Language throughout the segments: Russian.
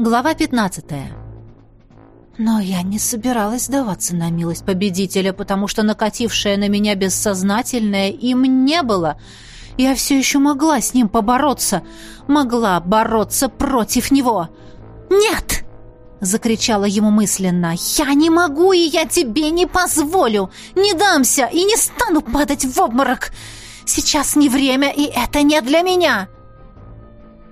Глава 15. Но я не собиралась сдаваться на милость победителя, потому что накатившее на меня бессознательное им не было. Я все еще могла с ним побороться, могла бороться против него. «Нет!» — закричала ему мысленно. «Я не могу, и я тебе не позволю! Не дамся и не стану падать в обморок! Сейчас не время, и это не для меня!»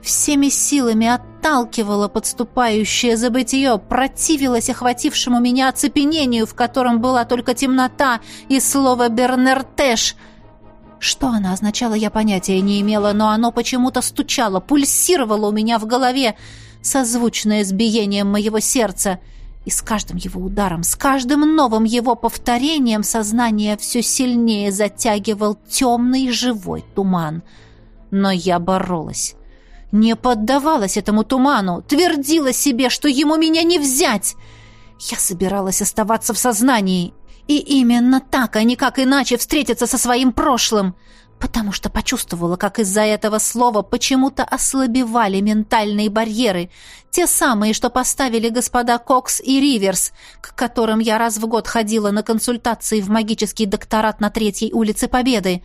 Всеми силами отталкивала подступающее забытие, противилась охватившему меня оцепенению, в котором была только темнота и слово «бернертеш». Что она означала, я понятия не имела, но оно почему-то стучало, пульсировало у меня в голове, созвучное с биением моего сердца. И с каждым его ударом, с каждым новым его повторением сознание все сильнее затягивал темный живой туман. Но я боролась не поддавалась этому туману, твердила себе, что ему меня не взять. Я собиралась оставаться в сознании. И именно так, а никак иначе встретиться со своим прошлым. Потому что почувствовала, как из-за этого слова почему-то ослабевали ментальные барьеры. Те самые, что поставили господа Кокс и Риверс, к которым я раз в год ходила на консультации в магический докторат на Третьей улице Победы.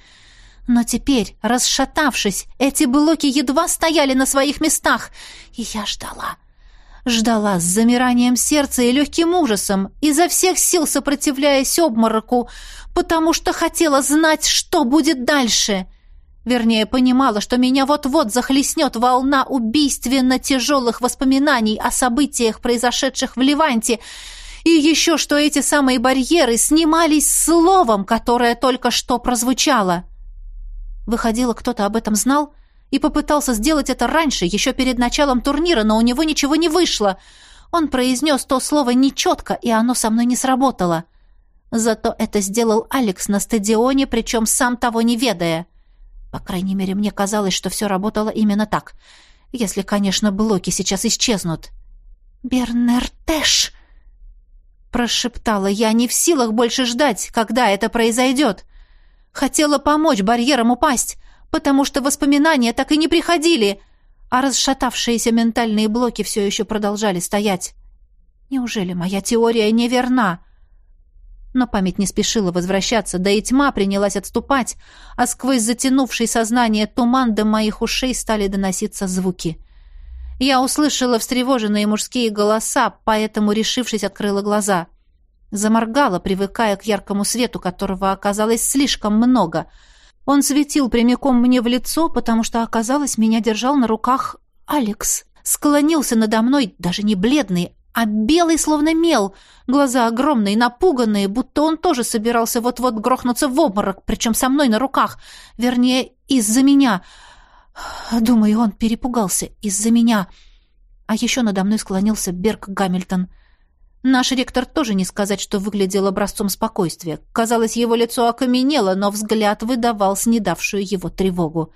Но теперь, расшатавшись, эти блоки едва стояли на своих местах, и я ждала. Ждала с замиранием сердца и легким ужасом, изо всех сил сопротивляясь обмороку, потому что хотела знать, что будет дальше. Вернее, понимала, что меня вот-вот захлестнет волна убийственно тяжелых воспоминаний о событиях, произошедших в Ливанте, и еще что эти самые барьеры снимались словом, которое только что прозвучало. Выходило, кто-то об этом знал и попытался сделать это раньше, еще перед началом турнира, но у него ничего не вышло. Он произнес то слово нечетко, и оно со мной не сработало. Зато это сделал Алекс на стадионе, причем сам того не ведая. По крайней мере, мне казалось, что все работало именно так. Если, конечно, блоки сейчас исчезнут. «Бернертеш!» Прошептала я, не в силах больше ждать, когда это произойдет. Хотела помочь барьерам упасть, потому что воспоминания так и не приходили, а расшатавшиеся ментальные блоки все еще продолжали стоять. Неужели моя теория неверна? Но память не спешила возвращаться, да и тьма принялась отступать, а сквозь затянувший сознание туман до моих ушей стали доноситься звуки. Я услышала встревоженные мужские голоса, поэтому, решившись, открыла глаза. Заморгала, привыкая к яркому свету, которого оказалось слишком много. Он светил прямиком мне в лицо, потому что, оказалось, меня держал на руках Алекс. Склонился надо мной, даже не бледный, а белый, словно мел, глаза огромные, напуганные, будто он тоже собирался вот-вот грохнуться в обморок, причем со мной на руках, вернее, из-за меня. Думаю, он перепугался из-за меня. А еще надо мной склонился Берг Гамильтон — Наш ректор тоже не сказать, что выглядел образцом спокойствия. Казалось, его лицо окаменело, но взгляд выдавал снедавшую его тревогу.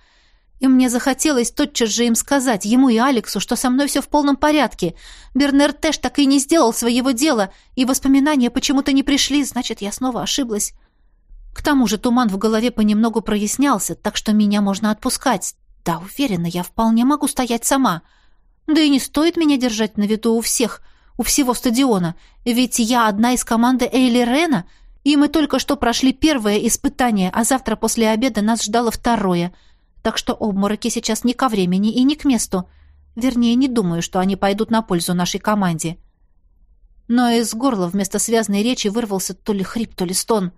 И мне захотелось тотчас же им сказать, ему и Алексу, что со мной все в полном порядке. Бернер Тэш так и не сделал своего дела, и воспоминания почему-то не пришли, значит, я снова ошиблась. К тому же туман в голове понемногу прояснялся, так что меня можно отпускать. Да, уверена, я вполне могу стоять сама. Да и не стоит меня держать на виду у всех — у всего стадиона, ведь я одна из команды Эйли Рена, и мы только что прошли первое испытание, а завтра после обеда нас ждало второе. Так что обмороки сейчас не ко времени и не к месту. Вернее, не думаю, что они пойдут на пользу нашей команде. Но из горла вместо связной речи вырвался то ли хрип, то ли стон.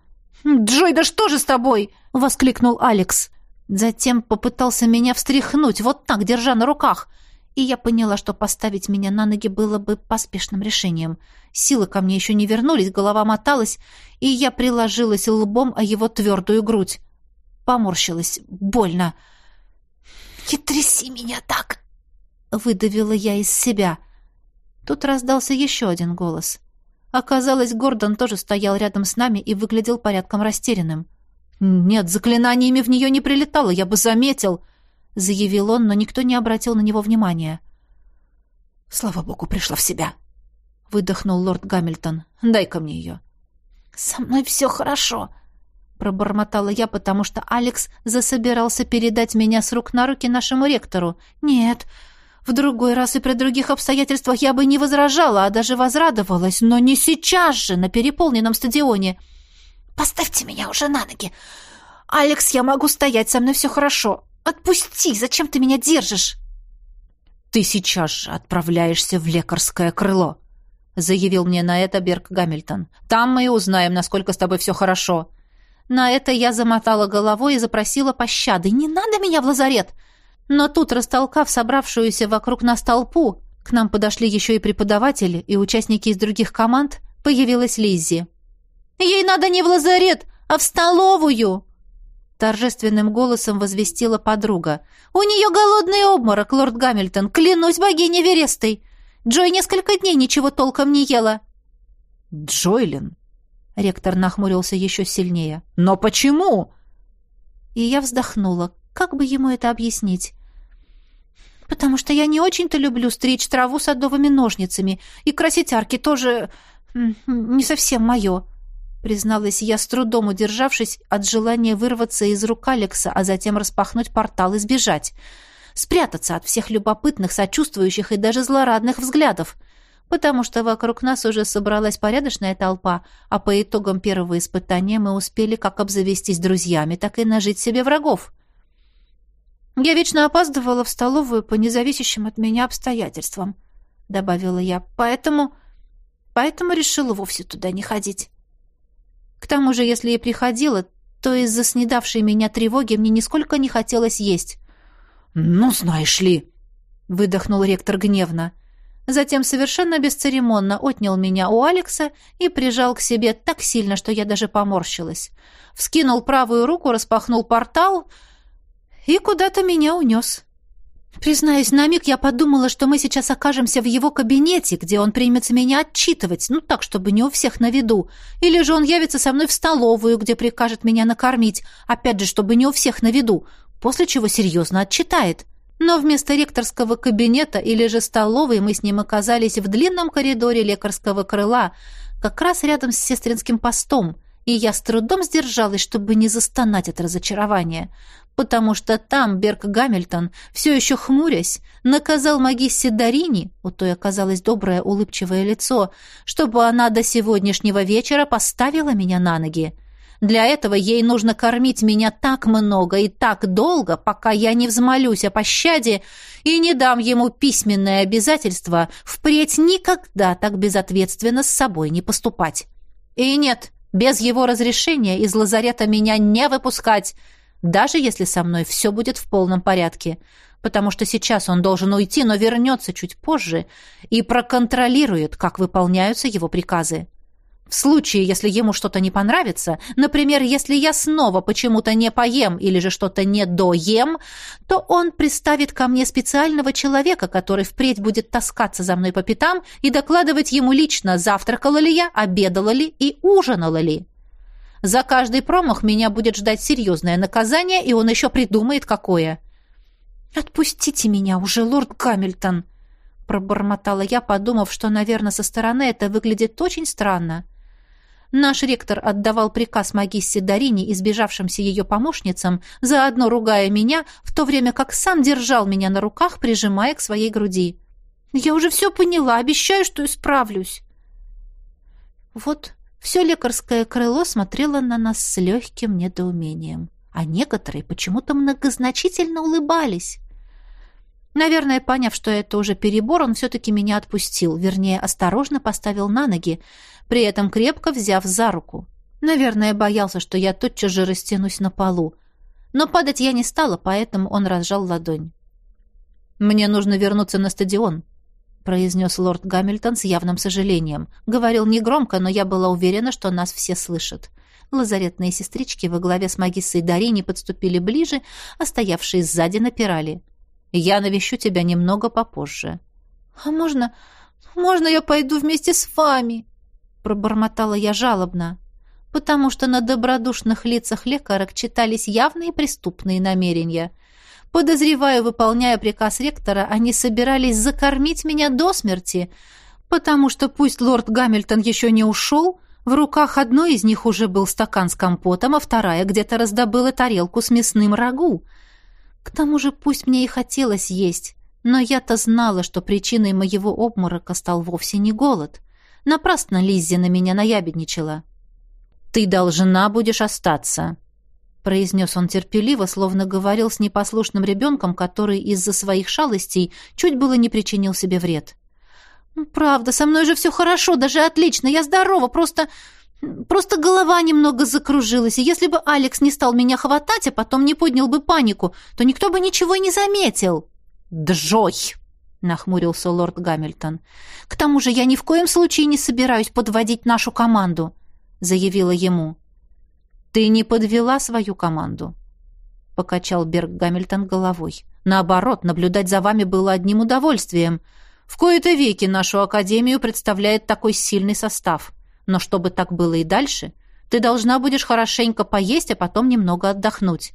«Джой, да что же с тобой?» — воскликнул Алекс. Затем попытался меня встряхнуть, вот так, держа на руках — и я поняла, что поставить меня на ноги было бы поспешным решением. Силы ко мне еще не вернулись, голова моталась, и я приложилась лбом о его твердую грудь. Поморщилась. Больно. «Не тряси меня так!» — выдавила я из себя. Тут раздался еще один голос. Оказалось, Гордон тоже стоял рядом с нами и выглядел порядком растерянным. «Нет, заклинаниями в нее не прилетало, я бы заметил!» — заявил он, но никто не обратил на него внимания. «Слава богу, пришла в себя!» — выдохнул лорд Гамильтон. «Дай-ка мне ее!» «Со мной все хорошо!» — пробормотала я, потому что Алекс засобирался передать меня с рук на руки нашему ректору. «Нет, В другой раз и при других обстоятельствах я бы не возражала, а даже возрадовалась, но не сейчас же, на переполненном стадионе. Поставьте меня уже на ноги. Алекс, я могу стоять, со мной все хорошо. Отпусти, зачем ты меня держишь? Ты сейчас же отправляешься в лекарское крыло, заявил мне на это Берг Гамильтон. Там мы и узнаем, насколько с тобой все хорошо. На это я замотала головой и запросила пощады. Не надо меня в лазарет. Но тут, растолкав собравшуюся вокруг нас толпу, к нам подошли еще и преподаватели и участники из других команд, появилась Лиззи. «Ей надо не в лазарет, а в столовую!» Торжественным голосом возвестила подруга. «У нее голодный обморок, лорд Гамильтон, клянусь богиней Верестой! Джой несколько дней ничего толком не ела!» «Джойлин!» Ректор нахмурился еще сильнее. «Но почему?» И я вздохнула. Как бы ему это объяснить? потому что я не очень-то люблю стричь траву садовыми ножницами, и красить арки тоже не совсем мое», — призналась я, с трудом удержавшись от желания вырваться из рук Алекса, а затем распахнуть портал и сбежать. Спрятаться от всех любопытных, сочувствующих и даже злорадных взглядов, потому что вокруг нас уже собралась порядочная толпа, а по итогам первого испытания мы успели как обзавестись друзьями, так и нажить себе врагов. Я вечно опаздывала в столовую по независящим от меня обстоятельствам, добавила я. Поэтому поэтому решила вовсе туда не ходить. К тому же, если и приходила, то из-за снедавшей меня тревоги мне нисколько не хотелось есть. «Ну, знаешь ли!» — выдохнул ректор гневно. Затем совершенно бесцеремонно отнял меня у Алекса и прижал к себе так сильно, что я даже поморщилась. Вскинул правую руку, распахнул портал — и куда-то меня унес. Признаюсь, на миг я подумала, что мы сейчас окажемся в его кабинете, где он примется меня отчитывать, ну так, чтобы не у всех на виду. Или же он явится со мной в столовую, где прикажет меня накормить, опять же, чтобы не у всех на виду, после чего серьезно отчитает. Но вместо ректорского кабинета или же столовой мы с ним оказались в длинном коридоре лекарского крыла, как раз рядом с сестринским постом, и я с трудом сдержалась, чтобы не застонать от разочарования потому что там Берг Гамильтон, все еще хмурясь, наказал магиссе Дарини, у той оказалось доброе улыбчивое лицо, чтобы она до сегодняшнего вечера поставила меня на ноги. Для этого ей нужно кормить меня так много и так долго, пока я не взмолюсь о пощаде и не дам ему письменное обязательство впредь никогда так безответственно с собой не поступать. И нет, без его разрешения из лазарета меня не выпускать, даже если со мной все будет в полном порядке, потому что сейчас он должен уйти, но вернется чуть позже и проконтролирует, как выполняются его приказы. В случае, если ему что-то не понравится, например, если я снова почему-то не поем или же что-то не доем, то он приставит ко мне специального человека, который впредь будет таскаться за мной по пятам и докладывать ему лично, завтракала ли я, обедала ли и ужинала ли. За каждый промах меня будет ждать серьезное наказание, и он еще придумает, какое. «Отпустите меня уже, лорд Гамильтон!» пробормотала я, подумав, что, наверное, со стороны это выглядит очень странно. Наш ректор отдавал приказ магиссе Дарине, избежавшимся ее помощницам, заодно ругая меня, в то время как сам держал меня на руках, прижимая к своей груди. «Я уже все поняла, обещаю, что исправлюсь». Вот все лекарское крыло смотрело на нас с легким недоумением, а некоторые почему-то многозначительно улыбались. Наверное, поняв, что это уже перебор, он все-таки меня отпустил, вернее, осторожно поставил на ноги, при этом крепко взяв за руку. Наверное, боялся, что я тотчас же растянусь на полу. Но падать я не стала, поэтому он разжал ладонь. «Мне нужно вернуться на стадион», произнес лорд Гамильтон с явным сожалением. Говорил негромко, но я была уверена, что нас все слышат. Лазаретные сестрички во главе с магиссой Дарини подступили ближе, а стоявшие сзади напирали. «Я навещу тебя немного попозже». «А можно... можно я пойду вместе с вами?» пробормотала я жалобно, потому что на добродушных лицах лекарок читались явные преступные намерения — Подозреваю, выполняя приказ ректора, они собирались закормить меня до смерти, потому что пусть лорд Гамильтон еще не ушел, в руках одной из них уже был стакан с компотом, а вторая где-то раздобыла тарелку с мясным рагу. К тому же пусть мне и хотелось есть, Но я-то знала, что причиной моего обморока стал вовсе не голод. Напрасно Лиззи на меня наябедничала. «Ты должна будешь остаться», — произнес он терпеливо, словно говорил с непослушным ребенком, который из-за своих шалостей чуть было не причинил себе вред. «Ну, «Правда, со мной же все хорошо, даже отлично, я здорова, просто... просто голова немного закружилась, и если бы Алекс не стал меня хватать, а потом не поднял бы панику, то никто бы ничего и не заметил». «Джой!» — нахмурился лорд Гамильтон. «К тому же я ни в коем случае не собираюсь подводить нашу команду», — заявила ему. «Ты не подвела свою команду», — покачал Берг Гамильтон головой. «Наоборот, наблюдать за вами было одним удовольствием. В кои-то веки нашу академию представляет такой сильный состав. Но чтобы так было и дальше, ты должна будешь хорошенько поесть, а потом немного отдохнуть».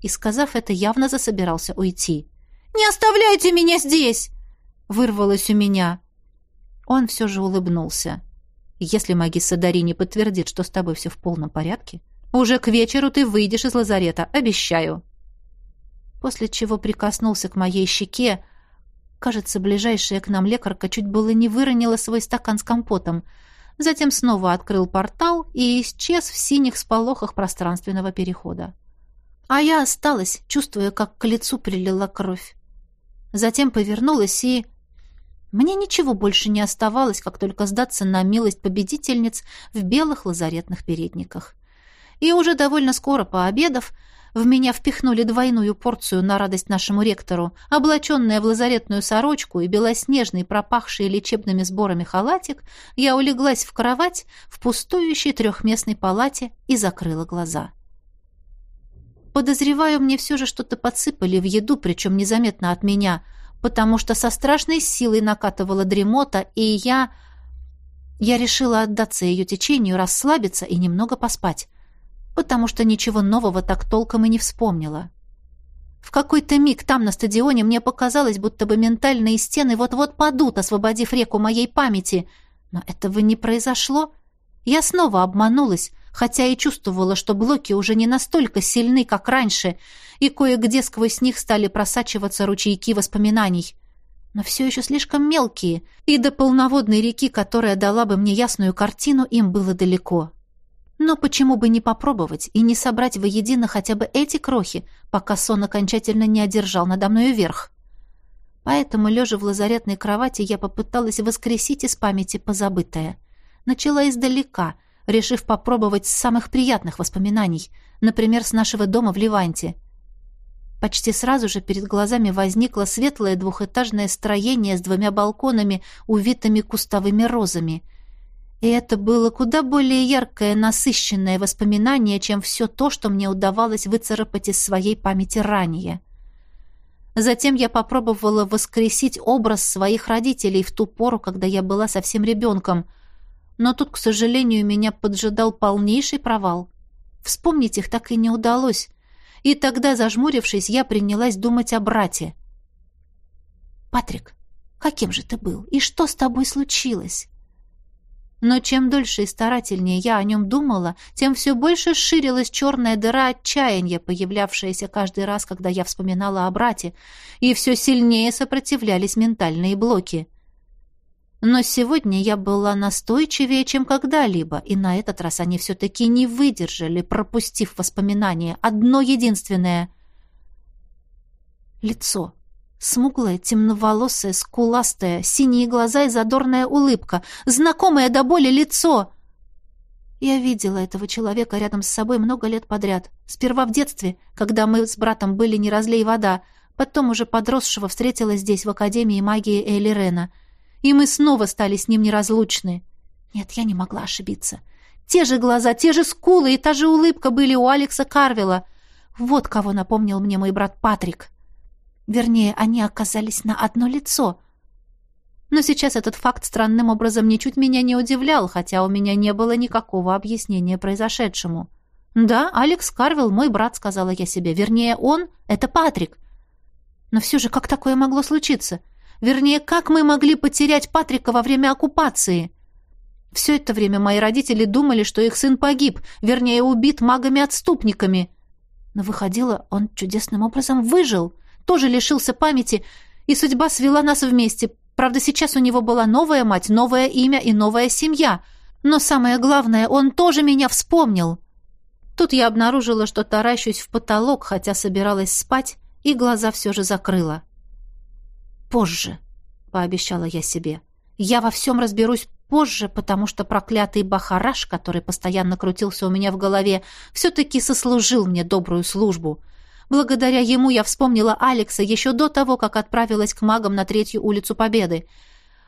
И, сказав это, явно засобирался уйти. «Не оставляйте меня здесь!» — вырвалось у меня. Он все же улыбнулся. «Если магисса Дари не подтвердит, что с тобой все в полном порядке, уже к вечеру ты выйдешь из лазарета, обещаю». После чего прикоснулся к моей щеке. Кажется, ближайшая к нам лекарка чуть было не выронила свой стакан с компотом. Затем снова открыл портал и исчез в синих сполохах пространственного перехода. А я осталась, чувствуя, как к лицу прилила кровь. Затем повернулась и... Мне ничего больше не оставалось, как только сдаться на милость победительниц в белых лазаретных передниках и уже довольно скоро, пообедав, в меня впихнули двойную порцию на радость нашему ректору, облаченная в лазаретную сорочку и белоснежный, пропахший лечебными сборами халатик, я улеглась в кровать в пустующей трехместной палате и закрыла глаза. Подозреваю, мне все же что-то подсыпали в еду, причем незаметно от меня, потому что со страшной силой накатывала дремота, и я... Я решила отдаться ее течению, расслабиться и немного поспать потому что ничего нового так толком и не вспомнила. В какой-то миг там, на стадионе, мне показалось, будто бы ментальные стены вот-вот падут, освободив реку моей памяти. Но этого не произошло. Я снова обманулась, хотя и чувствовала, что блоки уже не настолько сильны, как раньше, и кое-где сквозь них стали просачиваться ручейки воспоминаний. Но все еще слишком мелкие, и до полноводной реки, которая дала бы мне ясную картину, им было далеко. Но почему бы не попробовать и не собрать воедино хотя бы эти крохи, пока сон окончательно не одержал надо мною верх? Поэтому, лежа в лазаретной кровати, я попыталась воскресить из памяти позабытое. Начала издалека, решив попробовать с самых приятных воспоминаний, например, с нашего дома в Ливанте. Почти сразу же перед глазами возникло светлое двухэтажное строение с двумя балконами, увитыми кустовыми розами — и это было куда более яркое, насыщенное воспоминание, чем все то, что мне удавалось выцарапать из своей памяти ранее. Затем я попробовала воскресить образ своих родителей в ту пору, когда я была совсем ребенком. Но тут, к сожалению, меня поджидал полнейший провал. Вспомнить их так и не удалось. И тогда, зажмурившись, я принялась думать о брате. «Патрик, каким же ты был? И что с тобой случилось?» Но чем дольше и старательнее я о нем думала, тем все больше ширилась черная дыра отчаяния, появлявшаяся каждый раз, когда я вспоминала о брате, и все сильнее сопротивлялись ментальные блоки. Но сегодня я была настойчивее, чем когда-либо, и на этот раз они все-таки не выдержали, пропустив воспоминание, одно единственное — лицо. Смуглая, темноволосая, скуластая, синие глаза и задорная улыбка, знакомое до боли лицо. Я видела этого человека рядом с собой много лет подряд. Сперва в детстве, когда мы с братом были не разлей вода, потом уже подросшего встретила здесь, в Академии магии Эйли Рена. И мы снова стали с ним неразлучны. Нет, я не могла ошибиться. Те же глаза, те же скулы и та же улыбка были у Алекса Карвела. Вот кого напомнил мне мой брат Патрик. Вернее, они оказались на одно лицо. Но сейчас этот факт странным образом ничуть меня не удивлял, хотя у меня не было никакого объяснения произошедшему. «Да, Алекс Карвелл, мой брат», — сказала я себе. «Вернее, он — это Патрик». Но все же как такое могло случиться? Вернее, как мы могли потерять Патрика во время оккупации? Все это время мои родители думали, что их сын погиб, вернее, убит магами-отступниками. Но выходило, он чудесным образом выжил — тоже лишился памяти И судьба свела нас вместе. Правда, сейчас у него была новая мать, новое имя и новая семья. Но самое главное, он тоже меня вспомнил. Тут я обнаружила, что таращусь в потолок, хотя собиралась спать, и глаза все же закрыла. «Позже», — пообещала я себе. «Я во всем разберусь позже, потому что проклятый бахараш, который постоянно крутился у меня в голове, все-таки сослужил мне добрую службу. Благодаря ему я вспомнила Алекса еще до того, как отправилась к магам на Третью улицу Победы.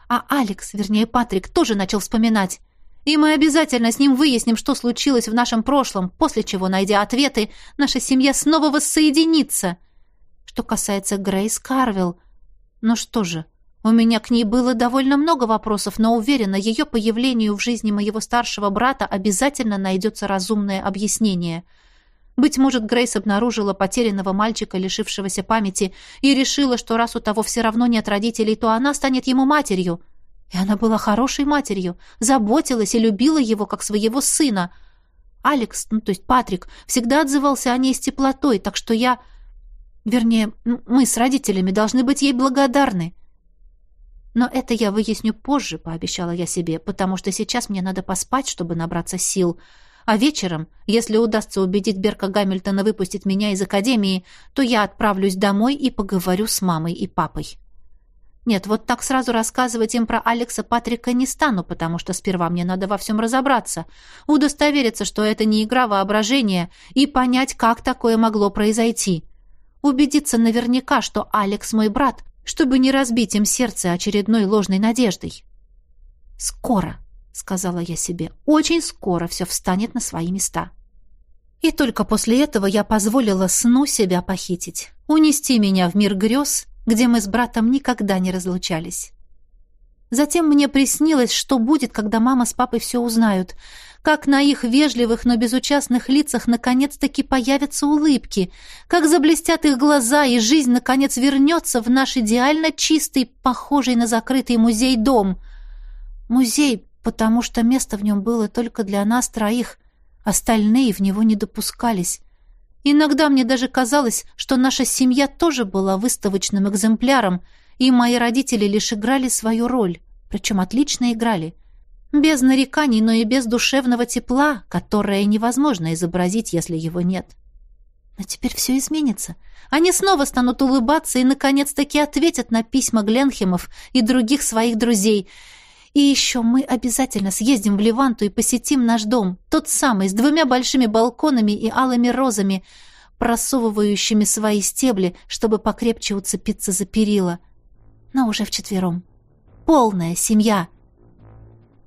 А Алекс, вернее Патрик, тоже начал вспоминать. И мы обязательно с ним выясним, что случилось в нашем прошлом, после чего, найдя ответы, наша семья снова воссоединится. Что касается Грейс Карвилл, ну что же, у меня к ней было довольно много вопросов, но уверена, ее появлению в жизни моего старшего брата обязательно найдется разумное объяснение. Быть может, Грейс обнаружила потерянного мальчика, лишившегося памяти, и решила, что раз у того все равно нет родителей, то она станет ему матерью. И она была хорошей матерью, заботилась и любила его как своего сына. Алекс, ну то есть Патрик, всегда отзывался о ней с теплотой, так что я... Вернее, мы с родителями должны быть ей благодарны. Но это я выясню позже, пообещала я себе, потому что сейчас мне надо поспать, чтобы набраться сил. А вечером, если удастся убедить Берка Гамильтона выпустить меня из академии, то я отправлюсь домой и поговорю с мамой и папой. Нет, вот так сразу рассказывать им про Алекса Патрика не стану, потому что сперва мне надо во всем разобраться, удостовериться, что это не игра воображения, и понять, как такое могло произойти. Убедиться наверняка, что Алекс мой брат, чтобы не разбить им сердце очередной ложной надеждой. «Скоро», — сказала я себе, — «очень скоро все встанет на свои места». И только после этого я позволила сну себя похитить, унести меня в мир грез, где мы с братом никогда не разлучались. Затем мне приснилось, что будет, когда мама с папой все узнают — как на их вежливых, но безучастных лицах наконец-таки появятся улыбки, как заблестят их глаза, и жизнь, наконец, вернется в наш идеально чистый, похожий на закрытый музей дом. Музей, потому что место в нем было только для нас троих, остальные в него не допускались. Иногда мне даже казалось, что наша семья тоже была выставочным экземпляром, и мои родители лишь играли свою роль, причем отлично играли — без нареканий, но и без душевного тепла, которое невозможно изобразить, если его нет. Но теперь все изменится. Они снова станут улыбаться и, наконец-таки, ответят на письма Гленхемов и других своих друзей. И еще мы обязательно съездим в Леванту и посетим наш дом, тот самый, с двумя большими балконами и алыми розами, просовывающими свои стебли, чтобы покрепче уцепиться за перила. Но уже вчетвером. Полная семья —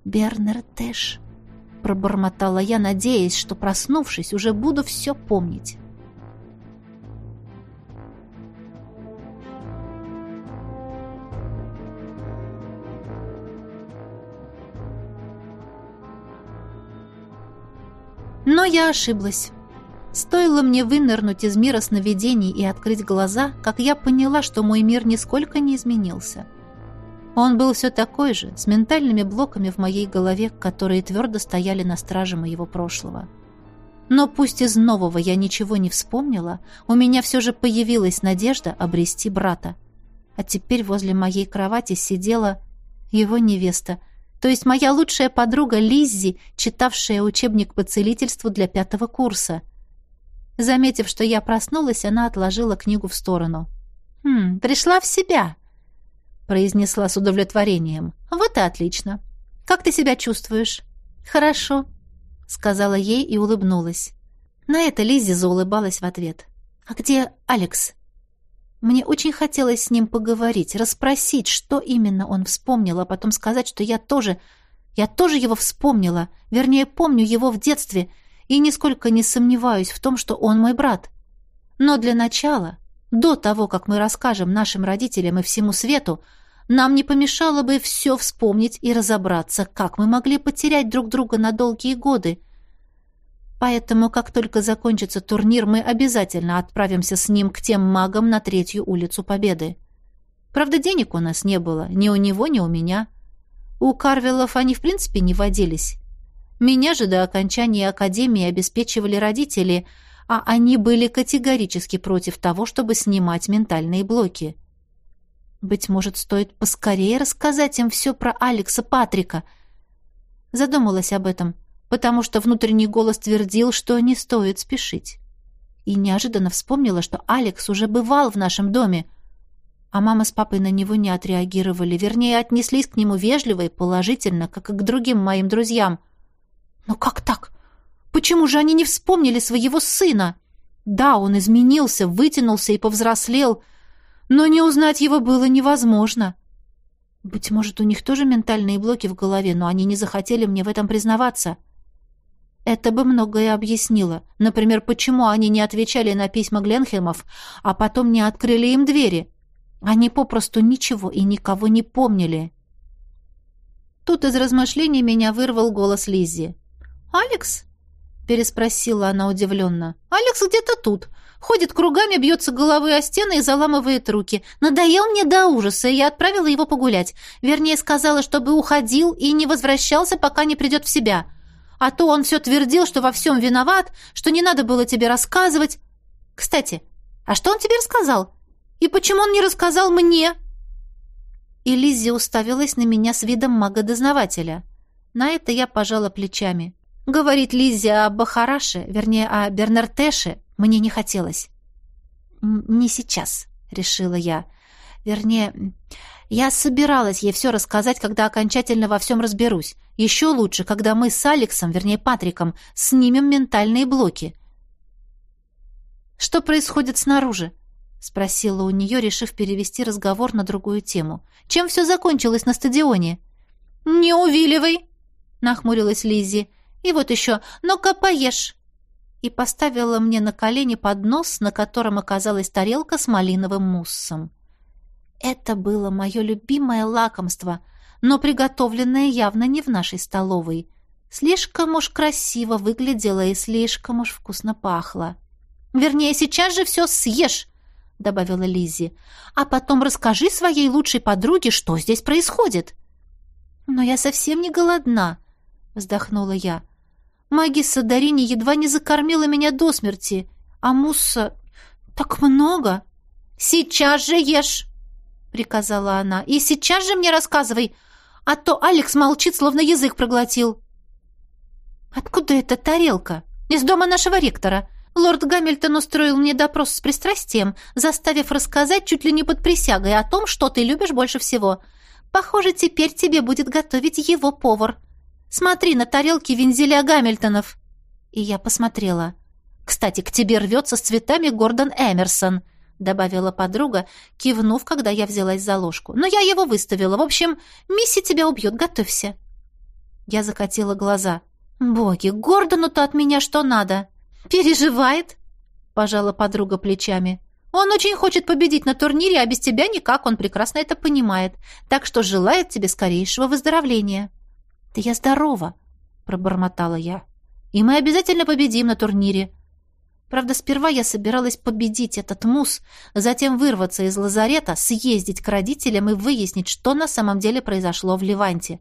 Бернер Тэш», — пробормотала я, надеясь, что, проснувшись, уже буду все помнить. Но я ошиблась. Стоило мне вынырнуть из мира сновидений и открыть глаза, как я поняла, что мой мир нисколько не изменился. Он был все такой же, с ментальными блоками в моей голове, которые твердо стояли на страже моего прошлого. Но пусть из нового я ничего не вспомнила, у меня все же появилась надежда обрести брата. А теперь возле моей кровати сидела его невеста, то есть моя лучшая подруга Лиззи, читавшая учебник по целительству для пятого курса. Заметив, что я проснулась, она отложила книгу в сторону. «Хм, пришла в себя», произнесла с удовлетворением. Вот и отлично. Как ты себя чувствуешь? Хорошо, сказала ей и улыбнулась. На это Лиззи заулыбалась в ответ. А где Алекс? Мне очень хотелось с ним поговорить, расспросить, что именно он вспомнил, а потом сказать, что я тоже я тоже его вспомнила, вернее, помню его в детстве и нисколько не сомневаюсь в том, что он мой брат. Но для начала до того, как мы расскажем нашим родителям и всему свету, нам не помешало бы все вспомнить и разобраться, как мы могли потерять друг друга на долгие годы. Поэтому, как только закончится турнир, мы обязательно отправимся с ним к тем магам на Третью улицу Победы. Правда, денег у нас не было, ни у него, ни у меня. У Карвелов они в принципе не водились. Меня же до окончания академии обеспечивали родители – а они были категорически против того, чтобы снимать ментальные блоки. Быть может, стоит поскорее рассказать им все про Алекса Патрика. Задумалась об этом, потому что внутренний голос твердил, что не стоит спешить. И неожиданно вспомнила, что Алекс уже бывал в нашем доме, а мама с папой на него не отреагировали, вернее, отнеслись к нему вежливо и положительно, как и к другим моим друзьям. Но как так? Почему же они не вспомнили своего сына? Да, он изменился, вытянулся и повзрослел, но не узнать его было невозможно. Быть может, у них тоже ментальные блоки в голове, но они не захотели мне в этом признаваться. Это бы многое объяснило. Например, почему они не отвечали на письма Гленхемов, а потом не открыли им двери. Они попросту ничего и никого не помнили. Тут из размышлений меня вырвал голос Лиззи. «Алекс?» — переспросила она удивленно. «Алекс где-то тут. Ходит кругами, бьется головой о стены и заламывает руки. Надоел мне до ужаса, и я отправила его погулять. Вернее, сказала, чтобы уходил и не возвращался, пока не придет в себя. А то он все твердил, что во всем виноват, что не надо было тебе рассказывать. Кстати, а что он тебе рассказал? И почему он не рассказал мне?» И Лиззи уставилась на меня с видом мага-дознавателя. На это я пожала плечами. Говорит Лиззи о Бахараше, вернее, о Бернартеше, мне не хотелось. «Не сейчас», — решила я. Вернее, я собиралась ей все рассказать, когда окончательно во всем разберусь. Еще лучше, когда мы с Алексом, вернее, Патриком, снимем ментальные блоки. «Что происходит снаружи?» — спросила у нее, решив перевести разговор на другую тему. «Чем все закончилось на стадионе?» «Не увиливай!» — нахмурилась Лиззи. «И вот еще, ну-ка поешь!» и поставила мне на колени поднос, на котором оказалась тарелка с малиновым муссом. Это было мое любимое лакомство, но приготовленное явно не в нашей столовой. Слишком уж красиво выглядело и слишком уж вкусно пахло. «Вернее, сейчас же все съешь!» — добавила Лиззи. «А потом расскажи своей лучшей подруге, что здесь происходит». «Но я совсем не голодна», — вздохнула я. Магисса Дарини едва не закормила меня до смерти, а Мусса... так много. Сейчас же ешь, приказала она, и сейчас же мне рассказывай, а то Алекс молчит, словно язык проглотил. Откуда эта тарелка? Из дома нашего ректора. Лорд Гамильтон устроил мне допрос с пристрастием, заставив рассказать чуть ли не под присягой о том, что ты любишь больше всего. Похоже, теперь тебе будет готовить его повар. Смотри на тарелки вензеля Гамильтонов!» И я посмотрела. «Кстати, к тебе рвется с цветами Гордон Эмерсон», добавила подруга, кивнув, когда я взялась за ложку. «Но я его выставила. В общем, Мисси тебя убьет, готовься». Я закатила глаза. «Боги, Гордону-то от меня что надо?» «Переживает?» пожала подруга плечами. «Он очень хочет победить на турнире, а без тебя никак, он прекрасно это понимает. Так что желает тебе скорейшего выздоровления». «Да я здорова!» — пробормотала я. «И мы обязательно победим на турнире!» Правда, сперва я собиралась победить этот мус, затем вырваться из лазарета, съездить к родителям и выяснить, что на самом деле произошло в Ливанте.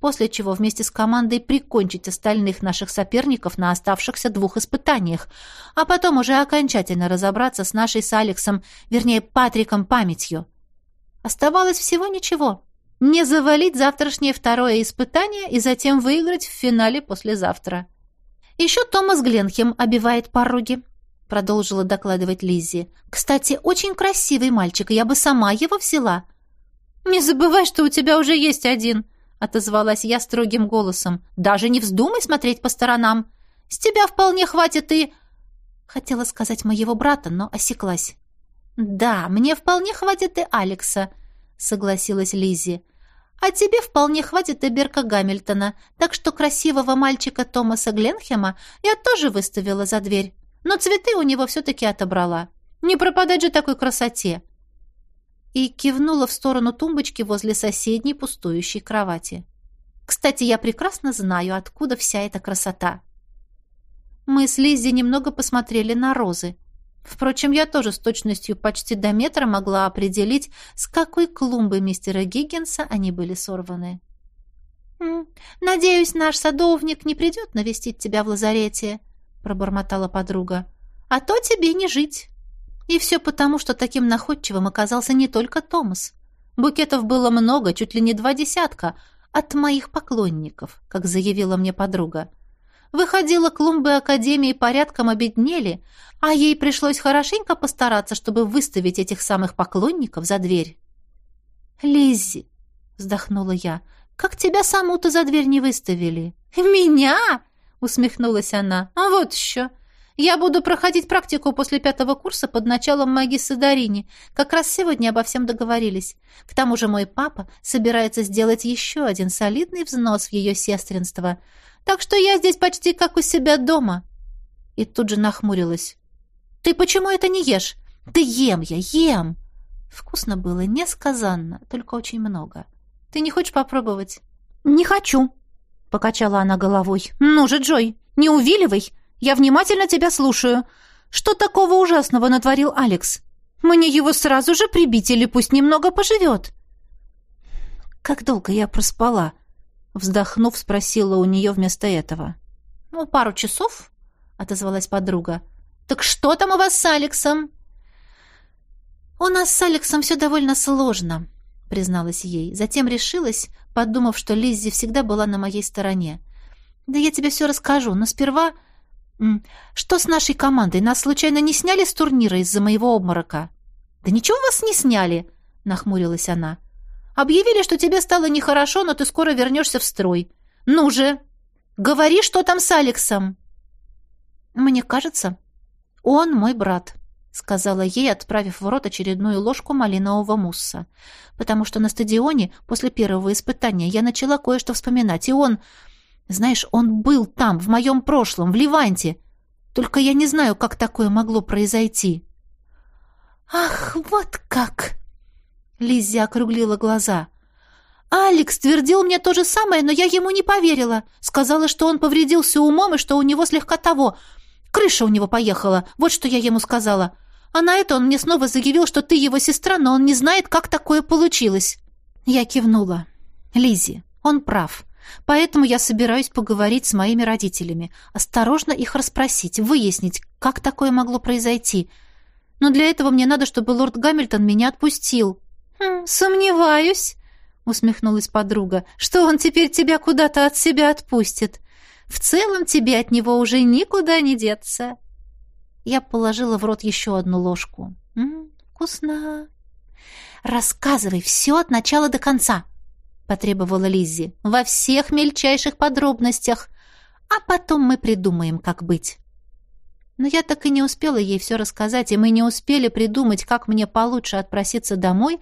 После чего вместе с командой прикончить остальных наших соперников на оставшихся двух испытаниях, а потом уже окончательно разобраться с нашей с Алексом, вернее, Патриком памятью. Оставалось всего ничего не завалить завтрашнее второе испытание и затем выиграть в финале послезавтра. Еще Томас Гленхем обивает пороги, продолжила докладывать Лиззи. Кстати, очень красивый мальчик, я бы сама его взяла. Не забывай, что у тебя уже есть один, отозвалась я строгим голосом. Даже не вздумай смотреть по сторонам. С тебя вполне хватит и хотела сказать моего брата, но осеклась. Да, мне вполне хватит и Алекса, согласилась Лиззи. А тебе вполне хватит и Берка Гамильтона, так что красивого мальчика Томаса Гленхема я тоже выставила за дверь. Но цветы у него все-таки отобрала. Не пропадать же такой красоте!» И кивнула в сторону тумбочки возле соседней пустующей кровати. «Кстати, я прекрасно знаю, откуда вся эта красота». Мы с Лиззи немного посмотрели на розы. Впрочем, я тоже с точностью почти до метра могла определить, с какой клумбы мистера Гиггинса они были сорваны. «Надеюсь, наш садовник не придет навестить тебя в лазарете», — пробормотала подруга. «А то тебе не жить». И все потому, что таким находчивым оказался не только Томас. Букетов было много, чуть ли не два десятка, от моих поклонников, как заявила мне подруга. Выходила, клумбы Академии порядком обеднели, а ей пришлось хорошенько постараться, чтобы выставить этих самых поклонников за дверь. «Лиззи», — вздохнула я, — «как тебя саму-то за дверь не выставили?» «Меня?» — усмехнулась она. «А вот еще. Я буду проходить практику после пятого курса под началом магисы Дарини. Как раз сегодня обо всем договорились. К тому же мой папа собирается сделать еще один солидный взнос в ее сестринство. Так что я здесь почти как у себя дома». И тут же нахмурилась. «Ты почему это не ешь?» «Да ем я, ем!» Вкусно было несказанно, только очень много. «Ты не хочешь попробовать?» «Не хочу», — покачала она головой. «Ну же, Джой, не увиливай!» Я внимательно тебя слушаю. Что такого ужасного натворил Алекс? Мне его сразу же прибить или пусть немного поживет?» «Как долго я проспала?» Вздохнув, спросила у нее вместо этого. «Ну, пару часов», — отозвалась подруга. «Так что там у вас с Алексом?» «У нас с Алексом все довольно сложно», — призналась ей. Затем решилась, подумав, что Лиззи всегда была на моей стороне. «Да я тебе все расскажу, но сперва «Что с нашей командой? Нас случайно не сняли с турнира из-за моего обморока?» «Да ничего вас не сняли!» — нахмурилась она. «Объявили, что тебе стало нехорошо, но ты скоро вернешься в строй. Ну же, говори, что там с Алексом!» «Мне кажется, он мой брат», — сказала ей, отправив в рот очередную ложку малинового мусса. «Потому что на стадионе после первого испытания я начала кое-что вспоминать, и он...» Знаешь, он был там, в моем прошлом, в Ливанте. Только я не знаю, как такое могло произойти». «Ах, вот как!» Лиззи округлила глаза. «Алекс твердил мне то же самое, но я ему не поверила. Сказала, что он повредился умом и что у него слегка того. Крыша у него поехала. Вот что я ему сказала. А на это он мне снова заявил, что ты его сестра, но он не знает, как такое получилось». Я кивнула. «Лиззи, он прав. Поэтому я собираюсь поговорить с моими родителями, осторожно их расспросить, выяснить, как такое могло произойти. Но для этого мне надо, чтобы лорд Гамильтон меня отпустил. Сомневаюсь, усмехнулась подруга, что он теперь тебя куда-то от себя отпустит. В целом тебе от него уже никуда не деться. Я положила в рот еще одну ложку. М -м, вкусно. Рассказывай все от начала до конца, потребовала Лиззи. «Во всех мельчайших подробностях. А потом мы придумаем, как быть». Но я так и не успела ей все рассказать, и мы не успели придумать, как мне получше отпроситься домой,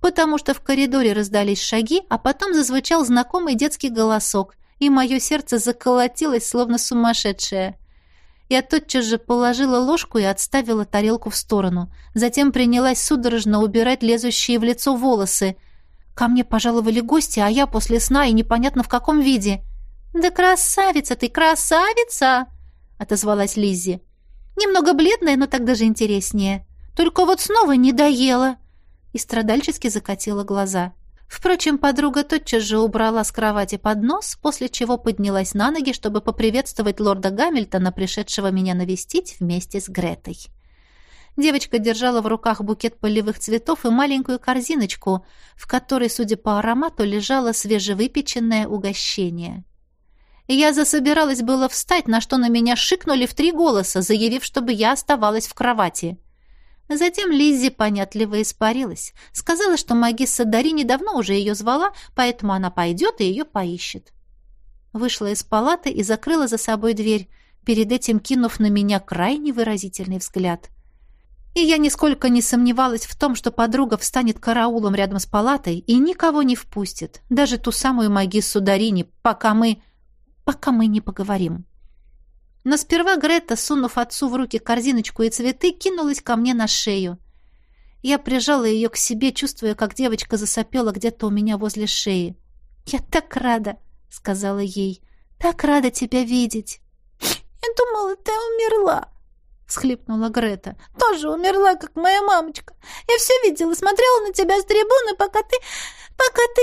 потому что в коридоре раздались шаги, а потом зазвучал знакомый детский голосок, и мое сердце заколотилось, словно сумасшедшее. Я тотчас же положила ложку и отставила тарелку в сторону. Затем принялась судорожно убирать лезущие в лицо волосы — Ко мне пожаловали гости, а я после сна и непонятно в каком виде. «Да красавица ты, красавица!» — отозвалась Лиззи. «Немного бледная, но так даже интереснее. Только вот снова не доела!» И страдальчески закатила глаза. Впрочем, подруга тотчас же убрала с кровати поднос, после чего поднялась на ноги, чтобы поприветствовать лорда Гамильтона, пришедшего меня навестить вместе с Гретой. Девочка держала в руках букет полевых цветов и маленькую корзиночку, в которой, судя по аромату, лежало свежевыпеченное угощение. Я засобиралась было встать, на что на меня шикнули в три голоса, заявив, чтобы я оставалась в кровати. Затем Лиззи понятливо испарилась. Сказала, что магисса Дарини давно уже ее звала, поэтому она пойдет и ее поищет. Вышла из палаты и закрыла за собой дверь, перед этим кинув на меня крайне выразительный взгляд — и я нисколько не сомневалась в том, что подруга встанет караулом рядом с палатой и никого не впустит, даже ту самую магиссу Дарини, пока мы... пока мы не поговорим. Но сперва Грета, сунув отцу в руки корзиночку и цветы, кинулась ко мне на шею. Я прижала ее к себе, чувствуя, как девочка засопела где-то у меня возле шеи. «Я так рада!» — сказала ей. «Так рада тебя видеть!» «Я думала, ты умерла!» всхлипнула Грета. «Тоже умерла, как моя мамочка. Я все видела, смотрела на тебя с трибуны, пока ты... пока ты...»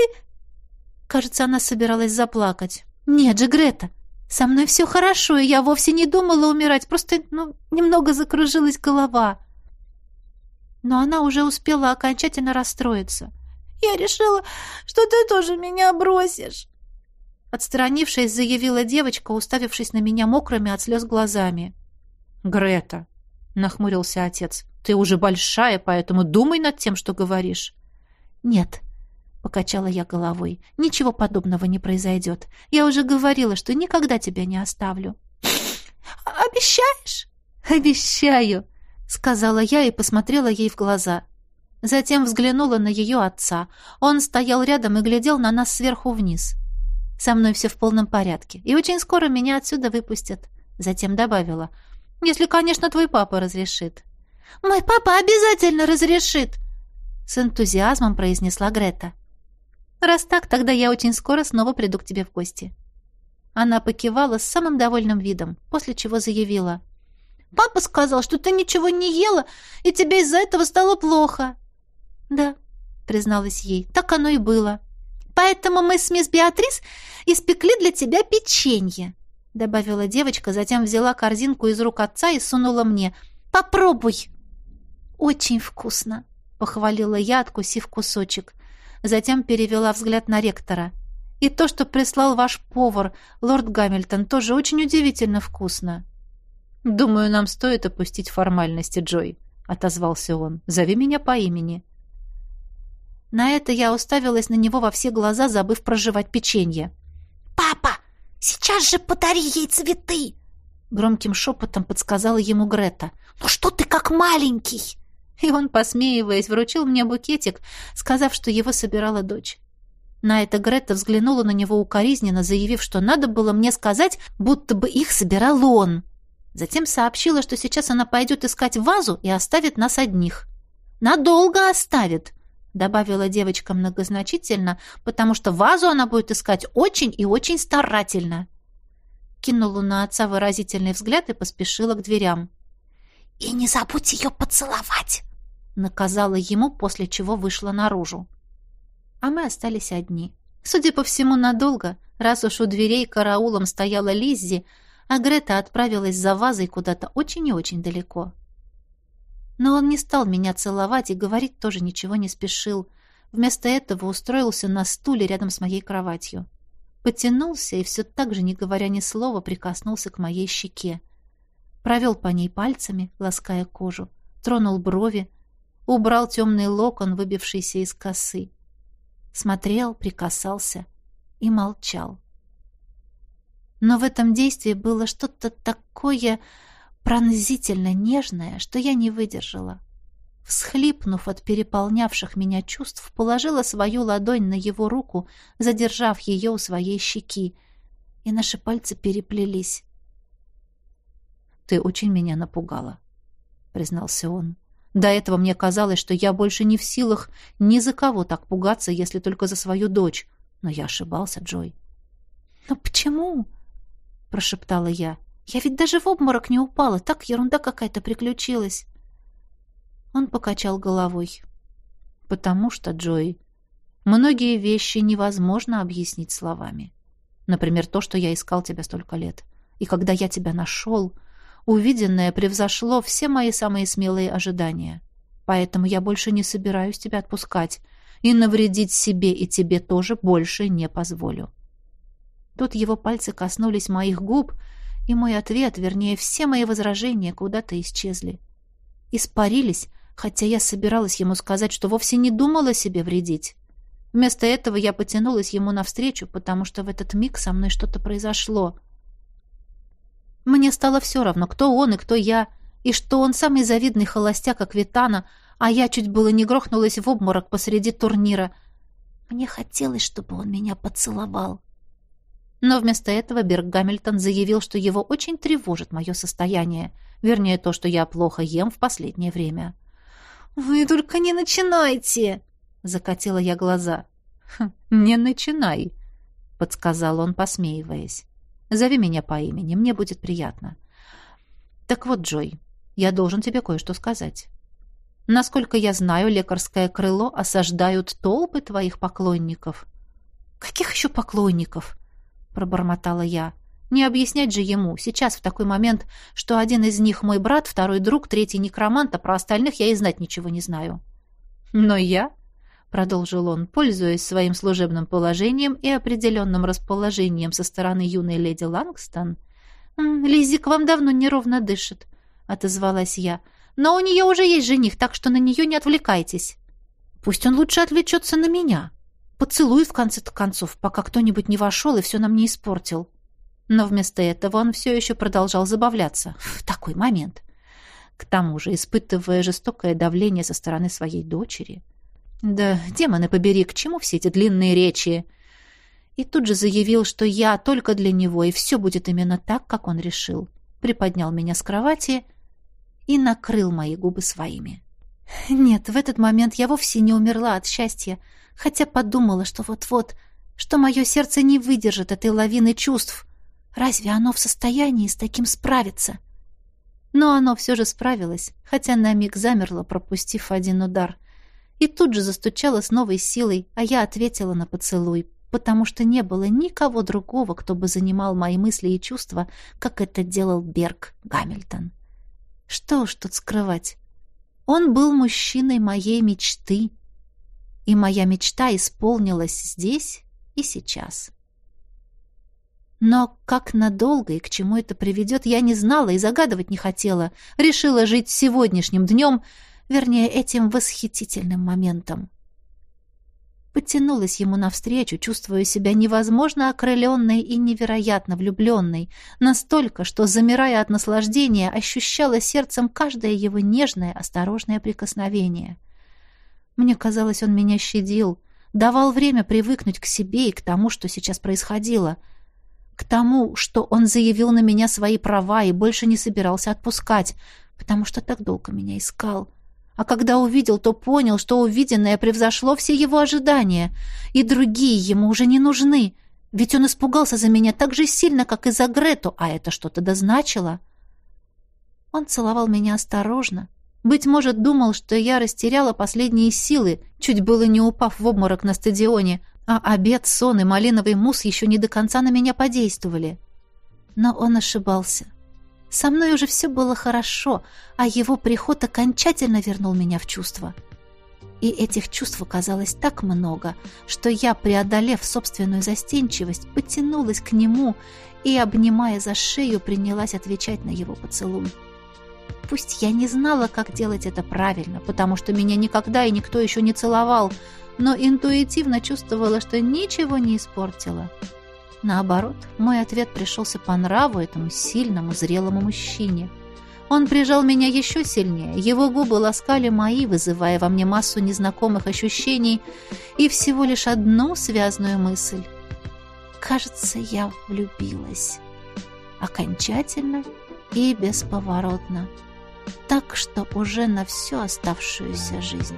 Кажется, она собиралась заплакать. «Нет же, Грета, со мной все хорошо, и я вовсе не думала умирать, просто, ну, немного закружилась голова». Но она уже успела окончательно расстроиться. Я решила, что ты тоже меня бросишь!» Отстранившись, заявила девочка, уставившись на меня мокрыми от слез глазами. «Грета!» — нахмурился отец. «Ты уже большая, поэтому думай над тем, что говоришь». «Нет», — покачала я головой, — «ничего подобного не произойдет. Я уже говорила, что никогда тебя не оставлю». «Обещаешь?» «Обещаю», — сказала я и посмотрела ей в глаза. Затем взглянула на ее отца. Он стоял рядом и глядел на нас сверху вниз. «Со мной все в полном порядке, и очень скоро меня отсюда выпустят». Затем добавила, «Если, конечно, твой папа разрешит». «Мой папа обязательно разрешит!» С энтузиазмом произнесла Грета. «Раз так, тогда я очень скоро снова приду к тебе в гости». Она покивала с самым довольным видом, после чего заявила. «Папа сказал, что ты ничего не ела, и тебе из-за этого стало плохо». «Да», — призналась ей, — «так оно и было». «Поэтому мы с мисс Беатрис испекли для тебя печенье», — добавила девочка, затем взяла корзинку из рук отца и сунула мне. «Попробуй». «Очень вкусно», — похвалила я, откусив кусочек. Затем перевела взгляд на ректора. «И то, что прислал ваш повар, лорд Гамильтон, тоже очень удивительно вкусно». «Думаю, нам стоит опустить формальности, Джой», — отозвался он. «Зови меня по имени». На это я уставилась на него во все глаза, забыв проживать печенье. «Папа, сейчас же подари ей цветы!» Громким шепотом подсказала ему Грета. «Ну что ты как маленький!» И он, посмеиваясь, вручил мне букетик, сказав, что его собирала дочь. На это Грета взглянула на него укоризненно, заявив, что надо было мне сказать, будто бы их собирал он. Затем сообщила, что сейчас она пойдет искать вазу и оставит нас одних. «Надолго оставит», — добавила девочка многозначительно, потому что вазу она будет искать очень и очень старательно. Кинула на отца выразительный взгляд и поспешила к дверям. «И не забудь ее поцеловать!» — наказала ему, после чего вышла наружу. А мы остались одни. Судя по всему, надолго, раз уж у дверей караулом стояла Лиззи, а Грета отправилась за вазой куда-то очень и очень далеко. Но он не стал меня целовать и говорить тоже ничего не спешил. Вместо этого устроился на стуле рядом с моей кроватью. Потянулся и все так же, не говоря ни слова, прикоснулся к моей щеке. Провел по ней пальцами, лаская кожу, тронул брови, убрал темный локон, выбившийся из косы. Смотрел, прикасался и молчал. Но в этом действии было что-то такое пронзительно нежное, что я не выдержала. Всхлипнув от переполнявших меня чувств, положила свою ладонь на его руку, задержав ее у своей щеки, и наши пальцы переплелись. «Ты очень меня напугала», — признался он. «До этого мне казалось, что я больше не в силах ни за кого так пугаться, если только за свою дочь. Но я ошибался, Джой». «Но почему?» — прошептала я. «Я ведь даже в обморок не упала, так ерунда какая-то приключилась». Он покачал головой. «Потому что, Джой, многие вещи невозможно объяснить словами. Например, то, что я искал тебя столько лет. И когда я тебя нашел, увиденное превзошло все мои самые смелые ожидания. Поэтому я больше не собираюсь тебя отпускать, и навредить себе и тебе тоже больше не позволю». Тут его пальцы коснулись моих губ, и мой ответ, вернее, все мои возражения куда-то исчезли. Испарились, хотя я собиралась ему сказать, что вовсе не думала себе вредить. Вместо этого я потянулась ему навстречу, потому что в этот миг со мной что-то произошло. Мне стало все равно, кто он и кто я, и что он самый завидный холостяк Аквитана, а я чуть было не грохнулась в обморок посреди турнира. Мне хотелось, чтобы он меня поцеловал. Но вместо этого Берг Гамильтон заявил, что его очень тревожит мое состояние, вернее, то, что я плохо ем в последнее время. «Вы только не начинайте!» — закатила я глаза. «Хм, «Не начинай», — подсказал он, посмеиваясь. «Зови меня по имени, мне будет приятно». «Так вот, Джой, я должен тебе кое-что сказать. Насколько я знаю, лекарское крыло осаждают толпы твоих поклонников». «Каких еще поклонников?» — пробормотала я. Не объяснять же ему, сейчас в такой момент, что один из них мой брат, второй друг, третий некромант, а про остальных я и знать ничего не знаю. Но я продолжил он, пользуясь своим служебным положением и определенным расположением со стороны юной леди Лангстон. «Лиззи к вам давно неровно дышит», — отозвалась я. «Но у нее уже есть жених, так что на нее не отвлекайтесь». «Пусть он лучше отвлечется на меня. Поцелуй в конце-то концов, пока кто-нибудь не вошел и все нам не испортил». Но вместо этого он все еще продолжал забавляться. В такой момент. К тому же, испытывая жестокое давление со стороны своей дочери. Да, демоны побери, к чему все эти длинные речи? И тут же заявил, что я только для него, и все будет именно так, как он решил. Приподнял меня с кровати и накрыл мои губы своими. Нет, в этот момент я вовсе не умерла от счастья, хотя подумала, что вот-вот, что мое сердце не выдержит этой лавины чувств. Разве оно в состоянии с таким справиться? Но оно все же справилось, хотя на миг замерло, пропустив один удар. И тут же застучало с новой силой, а я ответила на поцелуй, потому что не было никого другого, кто бы занимал мои мысли и чувства, как это делал Берг Гамильтон. Что уж тут скрывать. Он был мужчиной моей мечты, и моя мечта исполнилась здесь и сейчас. Но как надолго и к чему это приведет, я не знала и загадывать не хотела. Решила жить сегодняшним днем, вернее, этим восхитительным моментом. Потянулась ему навстречу, чувствуя себя невозможно окрыленной и невероятно влюбленной, настолько, что, замирая от наслаждения, ощущала сердцем каждое его нежное, осторожное прикосновение. Мне казалось, он меня щадил, давал время привыкнуть к себе и к тому, что сейчас происходило — к тому, что он заявил на меня свои права и больше не собирался отпускать, потому что так долго меня искал. А когда увидел, то понял, что увиденное превзошло все его ожидания, и другие ему уже не нужны, ведь он испугался за меня так же сильно, как и за Грету, а это что-то дозначило. Он целовал меня осторожно, быть может, думал, что я растеряла последние силы, чуть было не упав в обморок на стадионе, а обед, сон и малиновый мусс еще не до конца на меня подействовали. Но он ошибался. Со мной уже все было хорошо, а его приход окончательно вернул меня в чувство. И этих чувств оказалось так много, что я, преодолев собственную застенчивость, потянулась к нему и, обнимая за шею, принялась отвечать на его поцелуй. Пусть я не знала, как делать это правильно, потому что меня никогда и никто еще не целовал, но интуитивно чувствовала, что ничего не испортила. Наоборот, мой ответ пришелся по нраву этому сильному, зрелому мужчине. Он прижал меня еще сильнее, его губы ласкали мои, вызывая во мне массу незнакомых ощущений и всего лишь одну связную мысль. Кажется, я влюбилась. Окончательно и бесповоротно. Так что уже на всю оставшуюся жизнь.